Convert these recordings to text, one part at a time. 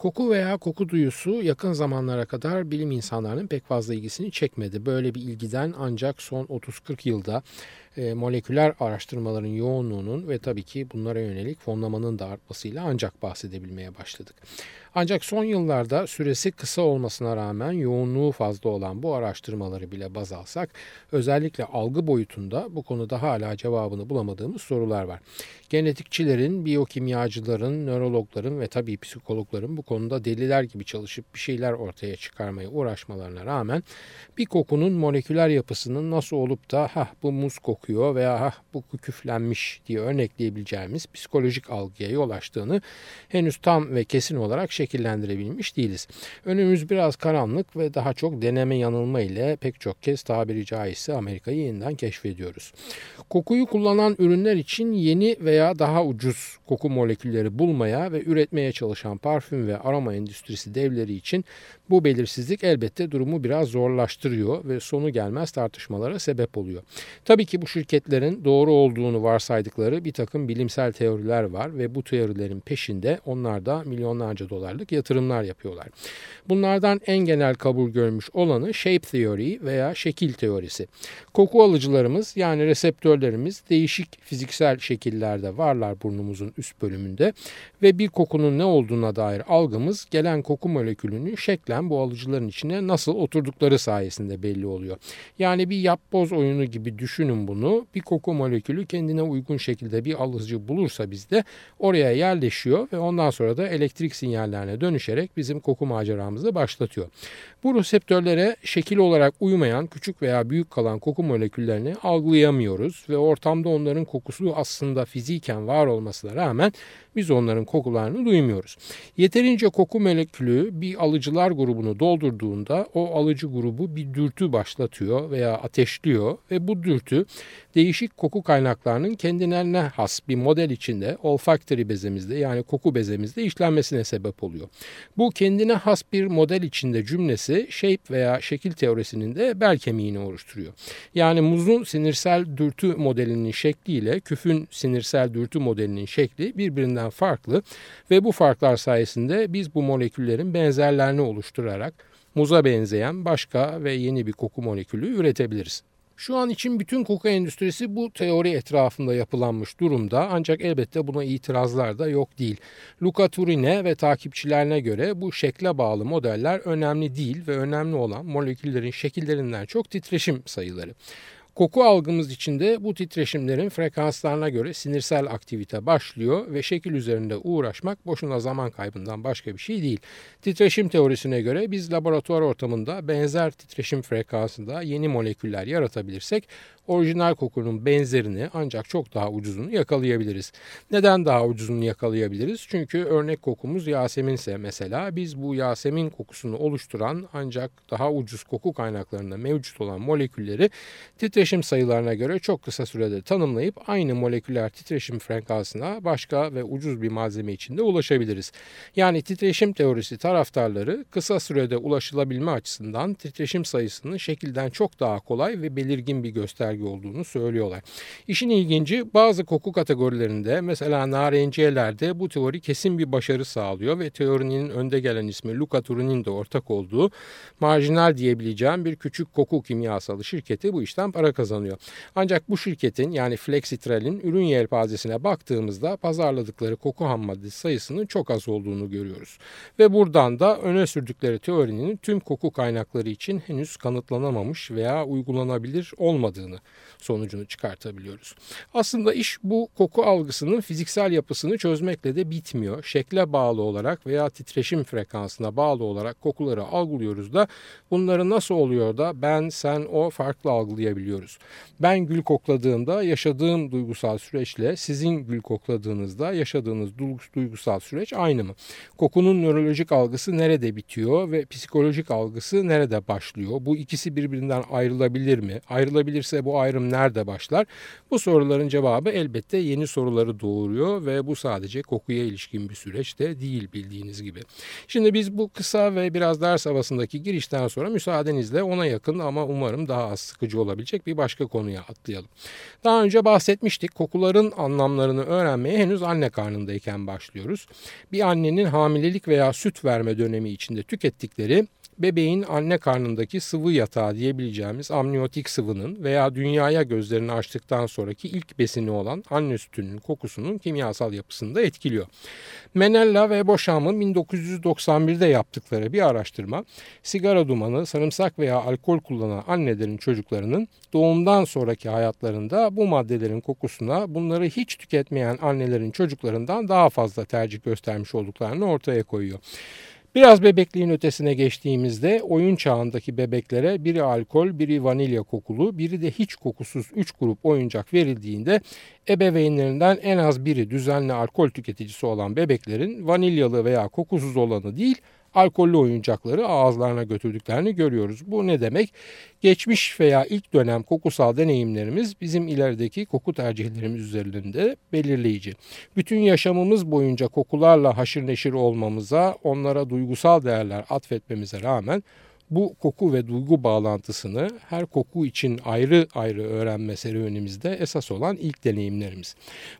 Koku veya koku duyusu yakın zamanlara kadar bilim insanlarının pek fazla ilgisini çekmedi. Böyle bir ilgiden ancak son 30-40 yılda e, moleküler araştırmaların yoğunluğunun ve tabii ki bunlara yönelik fonlamanın da artmasıyla ancak bahsedebilmeye başladık. Ancak son yıllarda süresi kısa olmasına rağmen yoğunluğu fazla olan bu araştırmaları bile baz alsak özellikle algı boyutunda bu konuda hala cevabını bulamadığımız sorular var. Genetikçilerin, biyokimyacıların, nörologların ve tabii psikologların bu konuda deliler gibi çalışıp bir şeyler ortaya çıkarmaya uğraşmalarına rağmen bir kokunun moleküler yapısının nasıl olup da ha bu muz kokuyor veya ha bu küflenmiş diye örnekleyebileceğimiz psikolojik algıya yol açtığını henüz tam ve kesin olarak şekillendirebilmiş değiliz. Önümüz biraz karanlık ve daha çok deneme yanılma ile pek çok kez tabiri caizse Amerika'yı yeniden keşfediyoruz. Kokuyu kullanan ürünler için yeni veya daha ucuz koku molekülleri bulmaya ve üretmeye çalışan parfüm ve aroma endüstrisi devleri için bu belirsizlik elbette durumu biraz zorlaştırıyor ve sonu gelmez tartışmalara sebep oluyor. Tabii ki bu şirketlerin doğru olduğunu varsaydıkları bir takım bilimsel teoriler var ve bu teorilerin peşinde onlar da milyonlarca dolarlık yatırımlar yapıyorlar. Bunlardan en genel kabul görmüş olanı shape theory veya şekil teorisi. Koku alıcılarımız yani reseptörlerimiz değişik fiziksel şekillerde varlar burnumuzun üst bölümünde ve bir kokunun ne olduğuna dair algımız gelen koku molekülünün şeklen bu alıcıların içine nasıl oturdukları sayesinde belli oluyor. Yani bir yapboz oyunu gibi düşünün bunu. Bir koku molekülü kendine uygun şekilde bir alıcı bulursa bizde oraya yerleşiyor ve ondan sonra da elektrik sinyallerine dönüşerek bizim koku maceramızı başlatıyor. Bu reseptörlere şekil olarak uymayan küçük veya büyük kalan koku moleküllerini algılayamıyoruz ve ortamda onların kokusu aslında fiziken var olmasına rağmen biz onların kokularını duymuyoruz. Yeterince koku molekülü bir alıcılar grubunu doldurduğunda o alıcı grubu bir dürtü başlatıyor veya ateşliyor ve bu dürtü değişik koku kaynaklarının kendilerine has bir model içinde olfactory bezemizde yani koku bezemizde işlenmesine sebep oluyor. Bu kendine has bir model içinde cümlesi shape veya şekil teorisinin de bel kemiğini oluşturuyor. Yani muzun sinirsel dürtü modelinin şekliyle küfün sinirsel dürtü modelinin şekli birbirinden farklı ve bu farklar sayesinde biz bu moleküllerin benzerlerini oluşturarak muza benzeyen başka ve yeni bir koku molekülü üretebiliriz. Şu an için bütün koku endüstrisi bu teori etrafında yapılanmış durumda ancak elbette buna itirazlar da yok değil. Luca Turine ve takipçilerine göre bu şekle bağlı modeller önemli değil ve önemli olan moleküllerin şekillerinden çok titreşim sayıları. Koku algımız içinde bu titreşimlerin frekanslarına göre sinirsel aktivite başlıyor ve şekil üzerinde uğraşmak boşuna zaman kaybından başka bir şey değil. Titreşim teorisine göre biz laboratuvar ortamında benzer titreşim frekansında yeni moleküller yaratabilirsek orijinal kokunun benzerini ancak çok daha ucuzunu yakalayabiliriz. Neden daha ucuzunu yakalayabiliriz? Çünkü örnek kokumuz Yaseminse mesela biz bu Yasemin kokusunu oluşturan ancak daha ucuz koku kaynaklarında mevcut olan molekülleri titreşim sayılarına göre çok kısa sürede tanımlayıp aynı moleküler titreşim frekansına başka ve ucuz bir malzeme içinde ulaşabiliriz. Yani titreşim teorisi taraftarları kısa sürede ulaşılabilme açısından titreşim sayısını şekilden çok daha kolay ve belirgin bir gösterge gösterge olduğunu söylüyorlar. İşin ilginci bazı koku kategorilerinde mesela narenciyelerde bu teori kesin bir başarı sağlıyor ve teorinin önde gelen ismi Luca Turin'in de ortak olduğu marjinal diyebileceğim bir küçük koku kimyasalı şirketi bu işten para kazanıyor. Ancak bu şirketin yani Flexitral'in ürün yelpazesine baktığımızda pazarladıkları koku ham maddesi sayısının çok az olduğunu görüyoruz. Ve buradan da öne sürdükleri teorinin tüm koku kaynakları için henüz kanıtlanamamış veya uygulanabilir olmadığını sonucunu çıkartabiliyoruz. Aslında iş bu koku algısının fiziksel yapısını çözmekle de bitmiyor. Şekle bağlı olarak veya titreşim frekansına bağlı olarak kokuları algılıyoruz da bunları nasıl oluyor da ben, sen, o farklı algılayabiliyoruz. Ben gül kokladığımda yaşadığım duygusal süreçle sizin gül kokladığınızda yaşadığınız duygusal süreç aynı mı? Kokunun nörolojik algısı nerede bitiyor ve psikolojik algısı nerede başlıyor? Bu ikisi birbirinden ayrılabilir mi? Ayrılabilirse bu ayrım nerede başlar? Bu soruların cevabı elbette yeni soruları doğuruyor ve bu sadece kokuya ilişkin bir süreç de değil bildiğiniz gibi. Şimdi biz bu kısa ve biraz ders havasındaki girişten sonra müsaadenizle ona yakın ama umarım daha az sıkıcı olabilecek bir başka konuya atlayalım. Daha önce bahsetmiştik kokuların anlamlarını öğrenmeye henüz anne karnındayken başlıyoruz. Bir annenin hamilelik veya süt verme dönemi içinde tükettikleri bebeğin anne karnındaki sıvı yatağı diyebileceğimiz amniyotik sıvının veya dünyaya gözlerini açtıktan sonraki ilk besini olan anne sütünün kokusunun kimyasal yapısını da etkiliyor. Menella ve Boşam'ın 1991'de yaptıkları bir araştırma sigara dumanı, sarımsak veya alkol kullanan annelerin çocuklarının doğumdan sonraki hayatlarında bu maddelerin kokusuna bunları hiç tüketmeyen annelerin çocuklarından daha fazla tercih göstermiş olduklarını ortaya koyuyor. Biraz bebekliğin ötesine geçtiğimizde oyun çağındaki bebeklere biri alkol, biri vanilya kokulu, biri de hiç kokusuz 3 grup oyuncak verildiğinde ebeveynlerinden en az biri düzenli alkol tüketicisi olan bebeklerin vanilyalı veya kokusuz olanı değil alkollü oyuncakları ağızlarına götürdüklerini görüyoruz. Bu ne demek? Geçmiş veya ilk dönem kokusal deneyimlerimiz bizim ilerideki koku tercihlerimiz üzerinde belirleyici. Bütün yaşamımız boyunca kokularla haşır neşir olmamıza, onlara duygusal değerler atfetmemize rağmen bu koku ve duygu bağlantısını her koku için ayrı ayrı öğrenme serüvenimizde esas olan ilk deneyimlerimiz.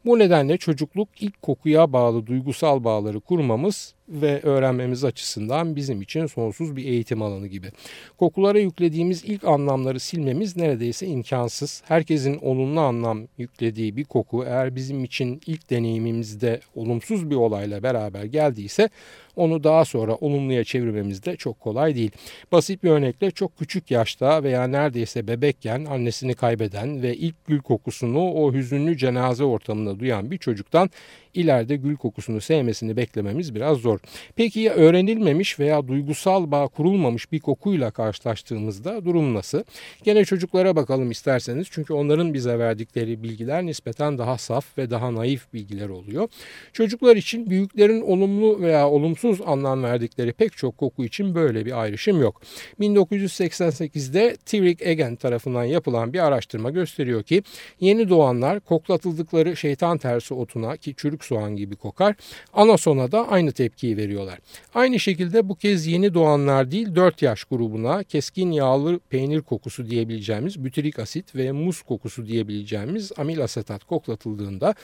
Bu nedenle çocukluk ilk kokuya bağlı duygusal bağları kurmamız ve öğrenmemiz açısından bizim için sonsuz bir eğitim alanı gibi. Kokulara yüklediğimiz ilk anlamları silmemiz neredeyse imkansız. Herkesin olumlu anlam yüklediği bir koku eğer bizim için ilk deneyimimizde olumsuz bir olayla beraber geldiyse onu daha sonra olumluya çevirmemiz de çok kolay değil. Basit bir örnekle çok küçük yaşta veya neredeyse bebekken annesini kaybeden ve ilk gül kokusunu o hüzünlü cenaze ortamında duyan bir çocuktan ileride gül kokusunu sevmesini beklememiz biraz zor. Peki ya öğrenilmemiş veya duygusal bağ kurulmamış bir kokuyla karşılaştığımızda durum nasıl? Gene çocuklara bakalım isterseniz çünkü onların bize verdikleri bilgiler nispeten daha saf ve daha naif bilgiler oluyor. Çocuklar için büyüklerin olumlu veya olumsuz anlam verdikleri pek çok koku için böyle bir ayrışım yok. 1988'de Tirik Egen tarafından yapılan bir araştırma gösteriyor ki yeni doğanlar koklatıldıkları şeytan tersi otuna ki çürük çürük soğan gibi kokar. Anasona da aynı tepkiyi veriyorlar. Aynı şekilde bu kez yeni doğanlar değil 4 yaş grubuna keskin yağlı peynir kokusu diyebileceğimiz bütürik asit ve muz kokusu diyebileceğimiz amil asetat koklatıldığında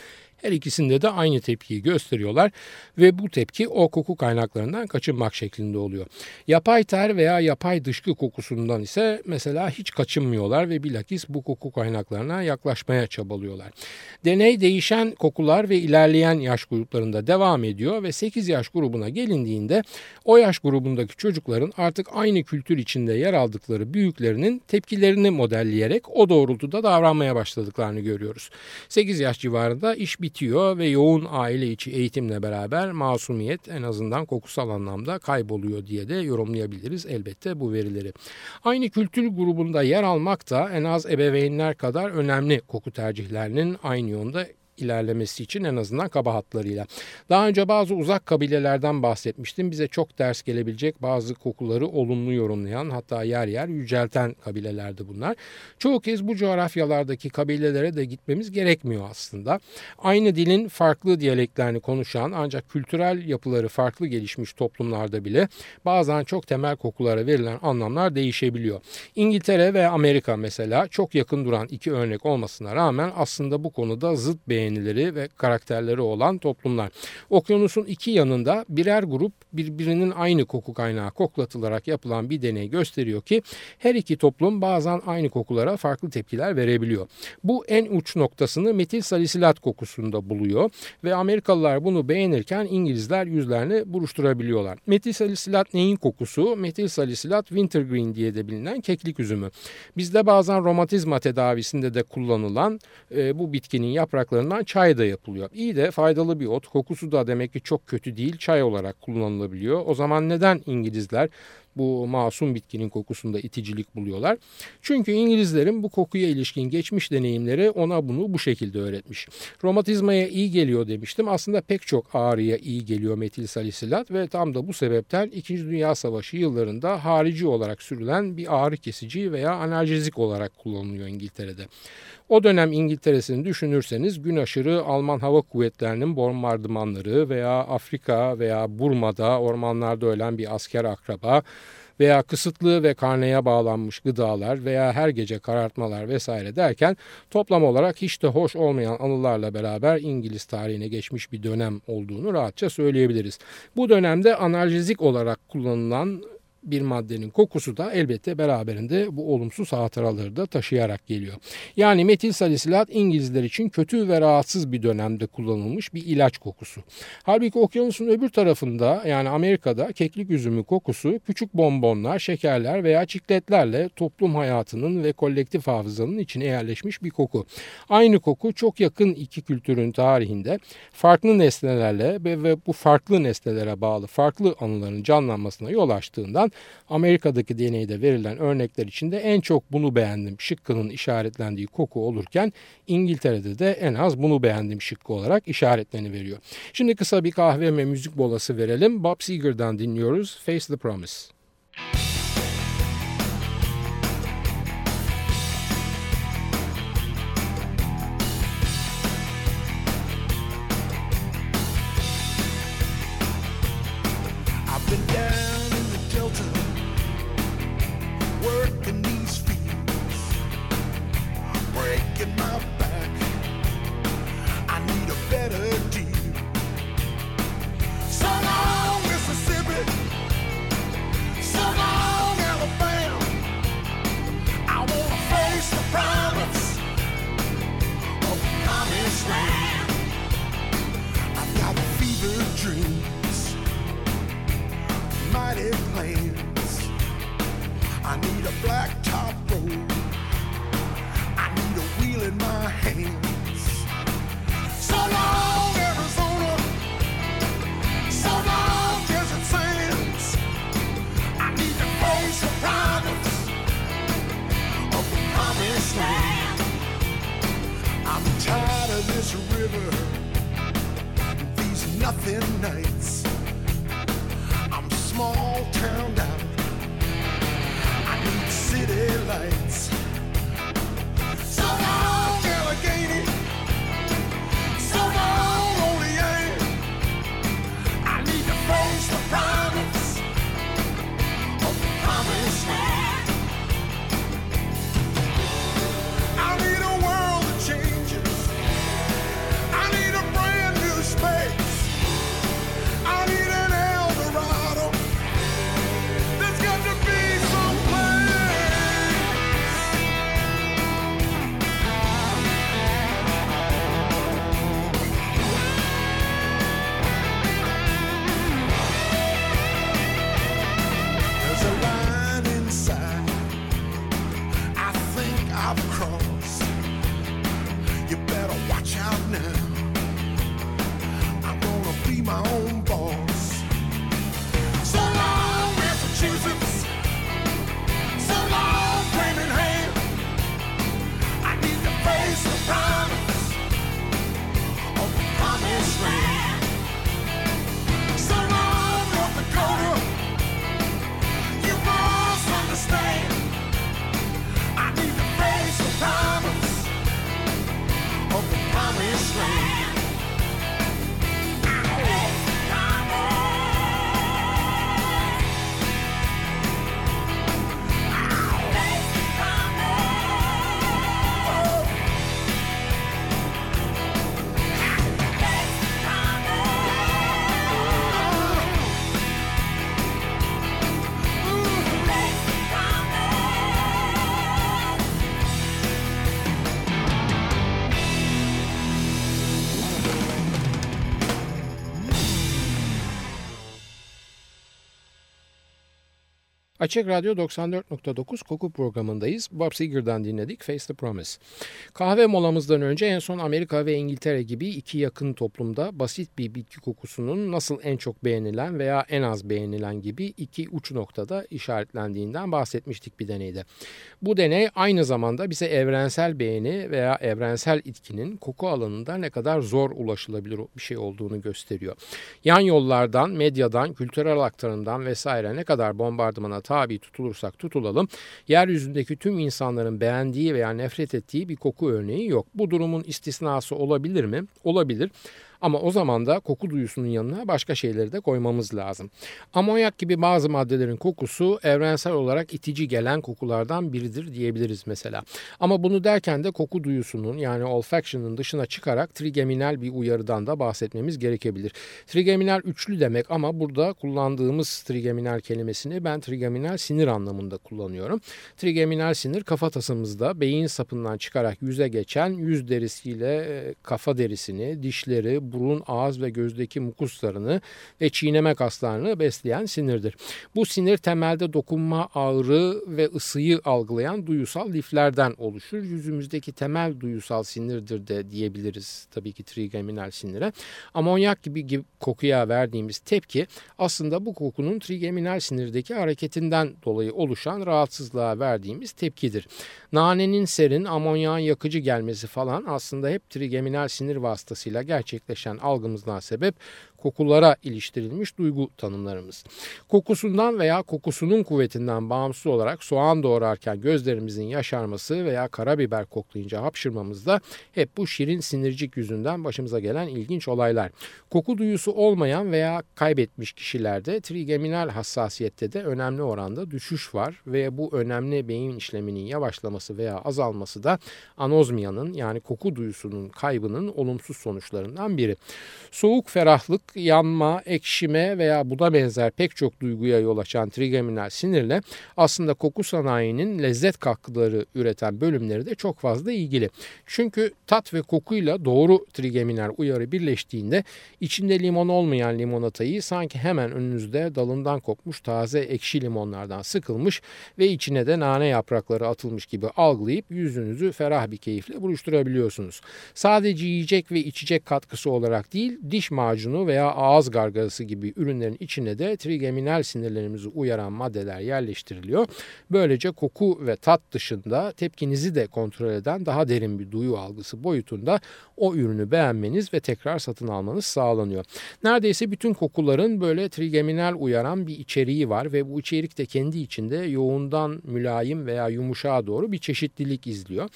her ikisinde de aynı tepkiyi gösteriyorlar ve bu tepki o koku kaynaklarından kaçınmak şeklinde oluyor. Yapay ter veya yapay dışkı kokusundan ise mesela hiç kaçınmıyorlar ve bilakis bu koku kaynaklarına yaklaşmaya çabalıyorlar. Deney değişen kokular ve ilerleyen yaş gruplarında devam ediyor ve 8 yaş grubuna gelindiğinde o yaş grubundaki çocukların artık aynı kültür içinde yer aldıkları büyüklerinin tepkilerini modelleyerek o doğrultuda davranmaya başladıklarını görüyoruz. 8 yaş civarında iş bitiyor ve yoğun aile içi eğitimle beraber masumiyet en azından kokusal anlamda kayboluyor diye de yorumlayabiliriz elbette bu verileri. Aynı kültür grubunda yer almak da en az ebeveynler kadar önemli koku tercihlerinin aynı yönde ilerlemesi için en azından kaba hatlarıyla. Daha önce bazı uzak kabilelerden bahsetmiştim. Bize çok ders gelebilecek bazı kokuları olumlu yorumlayan hatta yer yer yücelten kabilelerdi bunlar. Çoğu kez bu coğrafyalardaki kabilelere de gitmemiz gerekmiyor aslında. Aynı dilin farklı diyaleklerini konuşan ancak kültürel yapıları farklı gelişmiş toplumlarda bile bazen çok temel kokulara verilen anlamlar değişebiliyor. İngiltere ve Amerika mesela çok yakın duran iki örnek olmasına rağmen aslında bu konuda zıt beğeni beğenileri ve karakterleri olan toplumlar. Okyanusun iki yanında birer grup birbirinin aynı koku kaynağı koklatılarak yapılan bir deney gösteriyor ki her iki toplum bazen aynı kokulara farklı tepkiler verebiliyor. Bu en uç noktasını metil salisilat kokusunda buluyor ve Amerikalılar bunu beğenirken İngilizler yüzlerini buruşturabiliyorlar. Metil salisilat neyin kokusu? Metil salisilat wintergreen diye de bilinen keklik üzümü. Bizde bazen romatizma tedavisinde de kullanılan e, bu bitkinin yapraklarından çay da yapılıyor. İyi de faydalı bir ot. Kokusu da demek ki çok kötü değil. Çay olarak kullanılabiliyor. O zaman neden İngilizler bu masum bitkinin kokusunda iticilik buluyorlar. Çünkü İngilizlerin bu kokuya ilişkin geçmiş deneyimleri ona bunu bu şekilde öğretmiş. Romatizmaya iyi geliyor demiştim. Aslında pek çok ağrıya iyi geliyor metil salisilat ve tam da bu sebepten 2. Dünya Savaşı yıllarında harici olarak sürülen bir ağrı kesici veya analjezik olarak kullanılıyor İngiltere'de. O dönem İngiltere'sini düşünürseniz gün aşırı Alman Hava Kuvvetleri'nin bombardımanları veya Afrika veya Burma'da ormanlarda ölen bir asker akraba veya kısıtlı ve karneye bağlanmış gıdalar veya her gece karartmalar vesaire derken toplam olarak hiç de hoş olmayan anılarla beraber İngiliz tarihine geçmiş bir dönem olduğunu rahatça söyleyebiliriz. Bu dönemde analjezik olarak kullanılan bir maddenin kokusu da elbette beraberinde bu olumsuz hatıraları da taşıyarak geliyor. Yani metil salisilat İngilizler için kötü ve rahatsız bir dönemde kullanılmış bir ilaç kokusu. Halbuki okyanusun öbür tarafında yani Amerika'da keklik üzümü kokusu küçük bonbonlar, şekerler veya çikletlerle toplum hayatının ve kolektif hafızanın içine yerleşmiş bir koku. Aynı koku çok yakın iki kültürün tarihinde farklı nesnelerle ve bu farklı nesnelere bağlı farklı anıların canlanmasına yol açtığından Amerika'daki deneyde verilen örnekler içinde en çok bunu beğendim şıkkının işaretlendiği koku olurken İngiltere'de de en az bunu beğendim şıkkı olarak işaretlerini veriyor. Şimdi kısa bir kahve ve müzik bolası verelim. Bob Seger'dan dinliyoruz Face the Promise. lights. Açık Radyo 94.9 Koku programındayız. Bob Seger'dan dinledik Face the Promise. Kahve molamızdan önce en son Amerika ve İngiltere gibi iki yakın toplumda basit bir bitki kokusunun nasıl en çok beğenilen veya en az beğenilen gibi iki uç noktada işaretlendiğinden bahsetmiştik bir deneyde. Bu deney aynı zamanda bize evrensel beğeni veya evrensel itkinin koku alanında ne kadar zor ulaşılabilir bir şey olduğunu gösteriyor. Yan yollardan, medyadan, kültürel aktarımdan vesaire ne kadar bombardımana tabi tutulursak tutulalım yeryüzündeki tüm insanların beğendiği veya nefret ettiği bir koku örneği yok. Bu durumun istisnası olabilir mi? Olabilir. Ama o zaman da koku duyusunun yanına başka şeyleri de koymamız lazım. Amonyak gibi bazı maddelerin kokusu evrensel olarak itici gelen kokulardan biridir diyebiliriz mesela. Ama bunu derken de koku duyusunun yani olfaction'ın dışına çıkarak trigeminal bir uyarıdan da bahsetmemiz gerekebilir. Trigeminal üçlü demek ama burada kullandığımız trigeminal kelimesini ben trigeminal sinir anlamında kullanıyorum. Trigeminal sinir kafatasımızda beyin sapından çıkarak yüze geçen yüz derisiyle e, kafa derisini, dişleri, burun, ağız ve gözdeki mukuslarını ve çiğneme kaslarını besleyen sinirdir. Bu sinir temelde dokunma, ağrı ve ısıyı algılayan duyusal liflerden oluşur. Yüzümüzdeki temel duyusal sinirdir de diyebiliriz tabii ki trigeminal sinire. Amonyak gibi, gibi kokuya verdiğimiz tepki aslında bu kokunun trigeminal sinirdeki hareketinden dolayı oluşan rahatsızlığa verdiğimiz tepkidir. Nanenin serin, amonyağın yakıcı gelmesi falan aslında hep trigeminal sinir vasıtasıyla gerçekleşir gerçekleşen algımızdan sebep kokulara iliştirilmiş duygu tanımlarımız. Kokusundan veya kokusunun kuvvetinden bağımsız olarak soğan doğrarken gözlerimizin yaşarması veya karabiber koklayınca hapşırmamız da hep bu şirin sinircik yüzünden başımıza gelen ilginç olaylar. Koku duyusu olmayan veya kaybetmiş kişilerde trigeminal hassasiyette de önemli oranda düşüş var ve bu önemli beyin işleminin yavaşlaması veya azalması da anozmiyanın yani koku duyusunun kaybının olumsuz sonuçlarından biri. Soğuk ferahlık, yanma, ekşime veya buda benzer pek çok duyguya yol açan trigeminal sinirle aslında koku sanayinin lezzet katkıları üreten bölümleri de çok fazla ilgili. Çünkü tat ve kokuyla doğru trigeminal uyarı birleştiğinde içinde limon olmayan limonatayı sanki hemen önünüzde dalından kopmuş taze ekşi limonlardan sıkılmış ve içine de nane yaprakları atılmış gibi algılayıp yüzünüzü ferah bir keyifle buluşturabiliyorsunuz. Sadece yiyecek ve içecek katkısı olarak değil diş macunu veya ağız gargarası gibi ürünlerin içine de trigeminal sinirlerimizi uyaran maddeler yerleştiriliyor. Böylece koku ve tat dışında tepkinizi de kontrol eden daha derin bir duyu algısı boyutunda o ürünü beğenmeniz ve tekrar satın almanız sağlanıyor. Neredeyse bütün kokuların böyle trigeminal uyaran bir içeriği var ve bu içerik de kendi içinde yoğundan mülayim veya yumuşağa doğru bir çeşitlilik izliyor.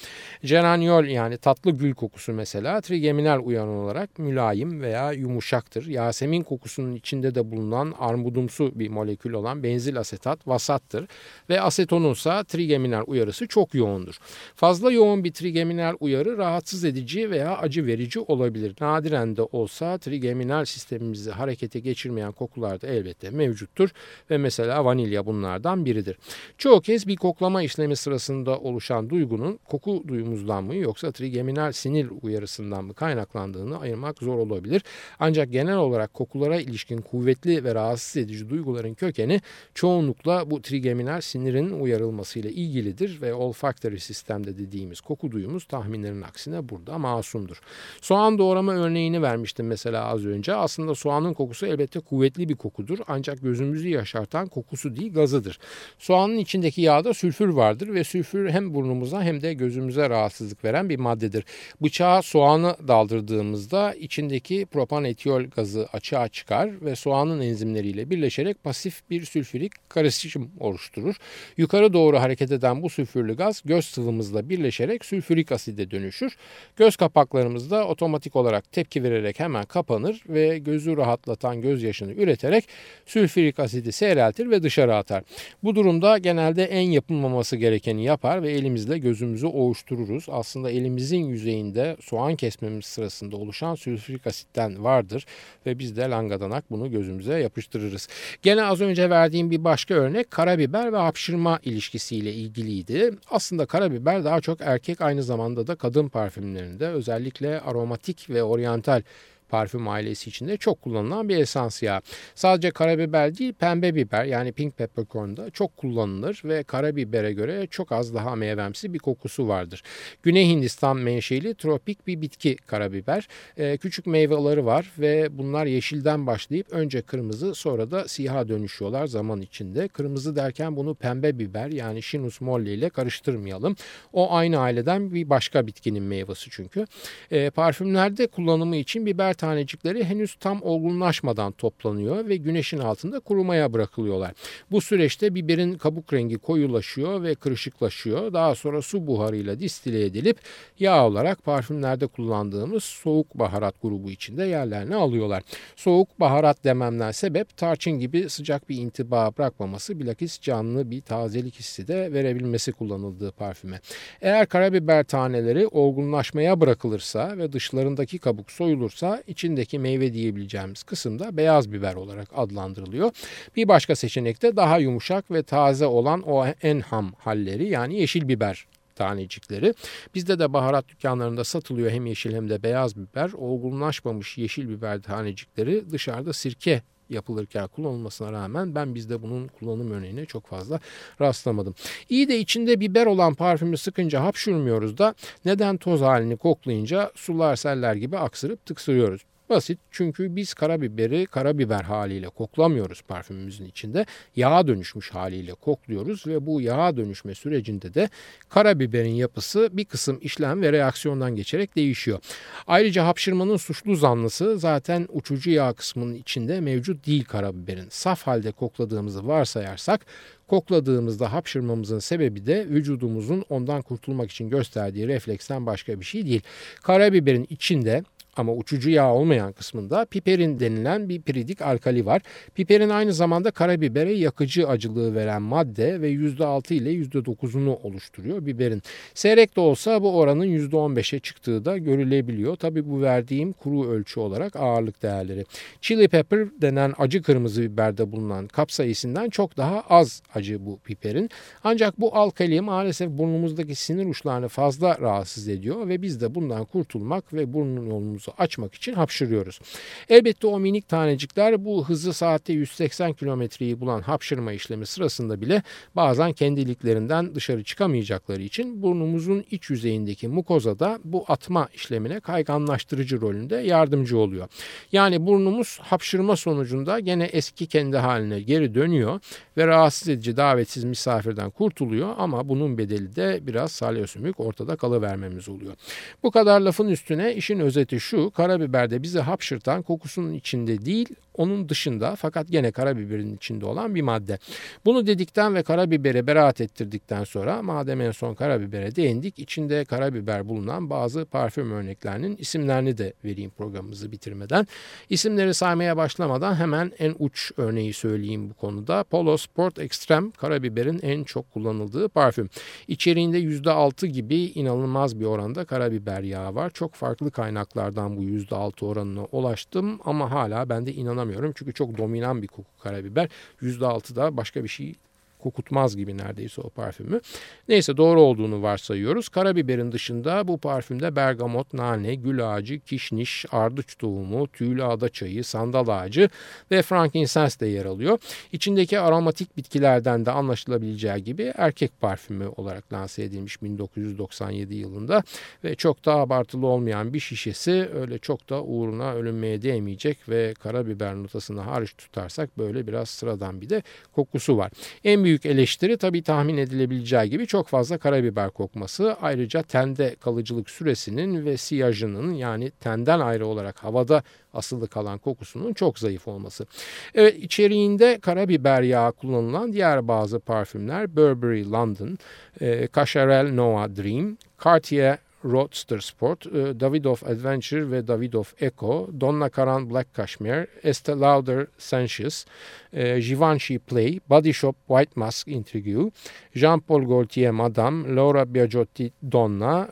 Geraniol yani tatlı gül kokusu mesela trigeminal uyaran olarak mülayim veya yumuşaktır. Yasemin kokusunun içinde de bulunan armudumsu bir molekül olan benzil asetat vasattır ve asetonunsa trigeminal uyarısı çok yoğundur. Fazla yoğun bir trigeminal uyarı rahatsız edici veya acı verici olabilir. Nadiren de olsa trigeminal sistemimizi harekete geçirmeyen kokular da elbette mevcuttur ve mesela vanilya bunlardan biridir. Çoğu kez bir koklama işlemi sırasında oluşan duygunun koku duyumuzdan mı yoksa trigeminal sinir uyarısından mı kaynaklandığını ayırmak zor olabilir. Ancak genel olarak kokulara ilişkin kuvvetli ve rahatsız edici duyguların kökeni çoğunlukla bu trigeminal sinirin uyarılmasıyla ilgilidir ve olfactory sistemde dediğimiz koku duyumuz tahminlerin aksine burada masumdur. Soğan doğrama örneğini vermiştim mesela az önce. Aslında soğanın kokusu elbette kuvvetli bir kokudur ancak gözümüzü yaşartan kokusu değil gazıdır. Soğanın içindeki yağda sülfür vardır ve sülfür hem burnumuza hem de gözümüze rahatsızlık veren bir maddedir. Bıçağa soğanı daldırdığımızda içindeki propan etiyol gazı açığa çıkar ve soğanın enzimleriyle birleşerek pasif bir sülfürik karışım oluşturur. Yukarı doğru hareket eden bu sülfürlü gaz göz sıvımızla birleşerek sülfürik aside dönüşür. Göz kapaklarımız da otomatik olarak tepki vererek hemen kapanır ve gözü rahatlatan gözyaşını üreterek sülfürik asidi seyreltir ve dışarı atar. Bu durumda genelde en yapılmaması gerekeni yapar ve elimizle gözümüzü ovuştururuz. Aslında elimizin yüzeyinde soğan kesmemiz sırasında oluşan sülfürik asitten vardır ve biz de langadanak bunu gözümüze yapıştırırız. Gene az önce verdiğim bir başka örnek karabiber ve hapşırma ilişkisiyle ilgiliydi. Aslında karabiber daha çok erkek aynı zamanda da kadın parfümlerinde özellikle aromatik ve oryantal parfüm ailesi içinde çok kullanılan bir esans yağı. Sadece karabiber değil pembe biber yani pink peppercorn da çok kullanılır ve karabibere göre çok az daha meyvemsi bir kokusu vardır. Güney Hindistan menşeli tropik bir bitki karabiber. Ee, küçük meyveleri var ve bunlar yeşilden başlayıp önce kırmızı sonra da siyaha dönüşüyorlar zaman içinde. Kırmızı derken bunu pembe biber yani Chinus molli ile karıştırmayalım. O aynı aileden bir başka bitkinin meyvesi çünkü. E, parfümlerde kullanımı için biber tanecikleri henüz tam olgunlaşmadan toplanıyor ve güneşin altında kurumaya bırakılıyorlar. Bu süreçte biberin kabuk rengi koyulaşıyor ve kırışıklaşıyor. Daha sonra su buharıyla distile edilip yağ olarak parfümlerde kullandığımız soğuk baharat grubu içinde yerlerini alıyorlar. Soğuk baharat dememden sebep tarçın gibi sıcak bir intiba bırakmaması bilakis canlı bir tazelik hissi de verebilmesi kullanıldığı parfüme. Eğer karabiber taneleri olgunlaşmaya bırakılırsa ve dışlarındaki kabuk soyulursa içindeki meyve diyebileceğimiz kısımda beyaz biber olarak adlandırılıyor. Bir başka seçenek de daha yumuşak ve taze olan o en ham halleri yani yeşil biber tanecikleri. Bizde de baharat dükkanlarında satılıyor hem yeşil hem de beyaz biber. Olgunlaşmamış yeşil biber tanecikleri dışarıda sirke yapılırken kullanılmasına rağmen ben bizde bunun kullanım örneğine çok fazla rastlamadım. İyi de içinde biber olan parfümü sıkınca hapşurmuyoruz da neden toz halini koklayınca sular seller gibi aksırıp tıksırıyoruz. Basit çünkü biz karabiberi karabiber haliyle koklamıyoruz parfümümüzün içinde. Yağa dönüşmüş haliyle kokluyoruz ve bu yağa dönüşme sürecinde de karabiberin yapısı bir kısım işlem ve reaksiyondan geçerek değişiyor. Ayrıca hapşırmanın suçlu zanlısı zaten uçucu yağ kısmının içinde mevcut değil karabiberin. Saf halde kokladığımızı varsayarsak kokladığımızda hapşırmamızın sebebi de vücudumuzun ondan kurtulmak için gösterdiği refleksten başka bir şey değil. Karabiberin içinde ama uçucu yağ olmayan kısmında piperin denilen bir piridik alkali var. Piperin aynı zamanda karabibere yakıcı acılığı veren madde ve %6 ile %9'unu oluşturuyor biberin. Seyrek de olsa bu oranın %15'e çıktığı da görülebiliyor. Tabi bu verdiğim kuru ölçü olarak ağırlık değerleri. Chili pepper denen acı kırmızı biberde bulunan kapsayısından çok daha az acı bu piperin. Ancak bu alkali maalesef burnumuzdaki sinir uçlarını fazla rahatsız ediyor ve biz de bundan kurtulmak ve burnun yolumuzu boğazımızı açmak için hapşırıyoruz. Elbette o minik tanecikler bu hızı saatte 180 kilometreyi bulan hapşırma işlemi sırasında bile bazen kendiliklerinden dışarı çıkamayacakları için burnumuzun iç yüzeyindeki mukozada bu atma işlemine kayganlaştırıcı rolünde yardımcı oluyor. Yani burnumuz hapşırma sonucunda gene eski kendi haline geri dönüyor ve rahatsız edici davetsiz misafirden kurtuluyor ama bunun bedeli de biraz salyosümük ortada kalıvermemiz oluyor. Bu kadar lafın üstüne işin özeti şu şu karabiberde bizi hapşırtan kokusunun içinde değil onun dışında fakat gene karabiberin içinde olan bir madde. Bunu dedikten ve karabiberi beraat ettirdikten sonra madem en son karabibere değindik içinde karabiber bulunan bazı parfüm örneklerinin isimlerini de vereyim programımızı bitirmeden. İsimleri saymaya başlamadan hemen en uç örneği söyleyeyim bu konuda. Polo Sport Extreme karabiberin en çok kullanıldığı parfüm. İçeriğinde %6 gibi inanılmaz bir oranda karabiber yağı var. Çok farklı kaynaklardan bu %6 oranına ulaştım ama hala ben de inanamıyorum kullanamıyorum. Çünkü çok dominan bir koku karabiber. %6 da başka bir şey kokutmaz gibi neredeyse o parfümü. Neyse doğru olduğunu varsayıyoruz. Karabiberin dışında bu parfümde bergamot, nane, gül ağacı, kişniş, ardıç tohumu, tüylü ada çayı, sandal ağacı ve frankincense de yer alıyor. İçindeki aromatik bitkilerden de anlaşılabileceği gibi erkek parfümü olarak lanse edilmiş 1997 yılında ve çok da abartılı olmayan bir şişesi öyle çok da uğruna ölünmeye değmeyecek ve karabiber notasını hariç tutarsak böyle biraz sıradan bir de kokusu var. En büyük büyük eleştiri tabii tahmin edilebileceği gibi çok fazla karabiber kokması. Ayrıca tende kalıcılık süresinin ve siyajının yani tenden ayrı olarak havada asılı kalan kokusunun çok zayıf olması. Evet içeriğinde karabiber yağı kullanılan diğer bazı parfümler Burberry London, e, Cacharel Noah Dream, Cartier Roadster Sport, e, Davidoff Adventure ve Davidoff Echo, Donna Karan Black Cashmere, Estee Lauder Sensuous, e, Givenchy Play, Body Shop White Mask Intrigue, Jean-Paul Gaultier Madame, Laura Biagiotti Donna,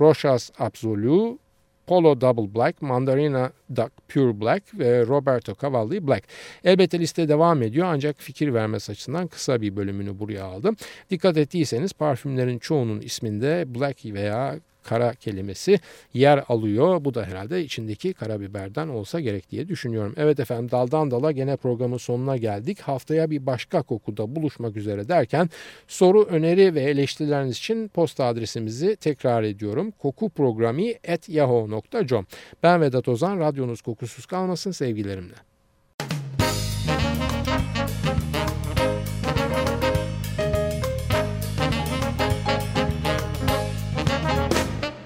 Rochas Absolu, Polo Double Black, Mandarina Duck Pure Black ve Roberto Cavalli Black. Elbette liste devam ediyor ancak fikir vermesi açısından kısa bir bölümünü buraya aldım. Dikkat ettiyseniz parfümlerin çoğunun isminde Black veya kara kelimesi yer alıyor. Bu da herhalde içindeki karabiberden olsa gerek diye düşünüyorum. Evet efendim daldan dala gene programın sonuna geldik. Haftaya bir başka kokuda buluşmak üzere derken soru, öneri ve eleştirileriniz için posta adresimizi tekrar ediyorum. kokuprogrami.yahoo.com Ben Vedat Ozan, radyonuz kokusuz kalmasın sevgilerimle.